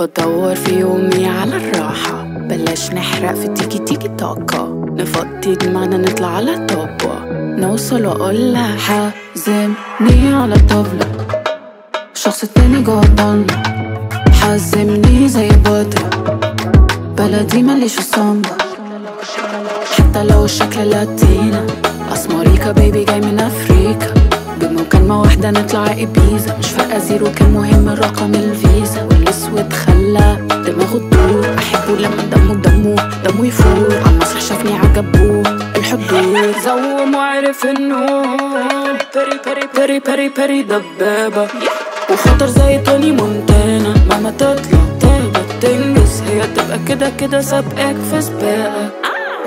بدور في يومي على الراحة. بلاش نحرق في تيكي تيكي طاقة نفضي دماغنا نطلع على توبة نوصل واقولها حازمني على طبلة. الشخص التاني جوا الضلمة حزمني زي بودرة. بلدي مليش الصنبة حتى لو الشكل لاتينا. أسمريكا بيبي جاي من افريكا بمكالمة واحدة نطلع إبيزا. مش فارقة zero كان مهم رقم الفيزا. والأسود خلى دماغه تدور. أحبه لما دمه دمه دمه يفور. على المسرح شافني عجبوه. الحضور zoom وعرف إنه بري بري بري بري بري دبابة. وخطر زي توني مونتانا. مهما تطلع تهبط تنجز. هي تبقى كده كده سابقاك في سباقك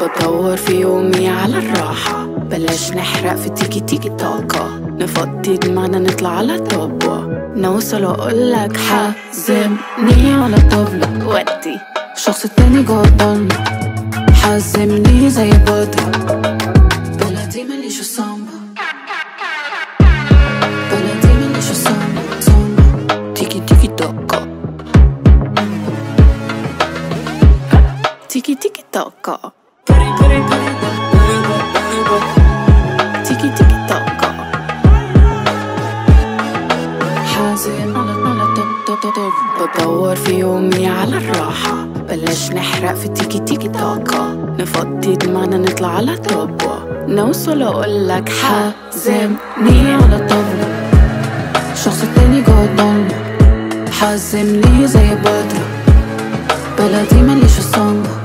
بدور في يومي على الراحة. بلاش نحرق في تيكي تيكي طاقة نفضي دماغنا نطلع على طبة نوصل واقولك حزمني على طبلة. ودي الشخص التاني جوا الضلمة حزمني زي بودرة. بلدي مليش الصنبة بلدي مليش الصنبة صنبة تيكي تيكي طاقة تيكي تيكي طاقة تيكي حازم على على طب بدور في يومي على الراحة. بلاش نحرق في تيكي تيكي طاقة. نفضي دماغنا نطلع على طبة. نوصل اقولك حازمني على طبلة الشخص التاني جوا الضلمة حزمني زي بودرة بلدي مليانة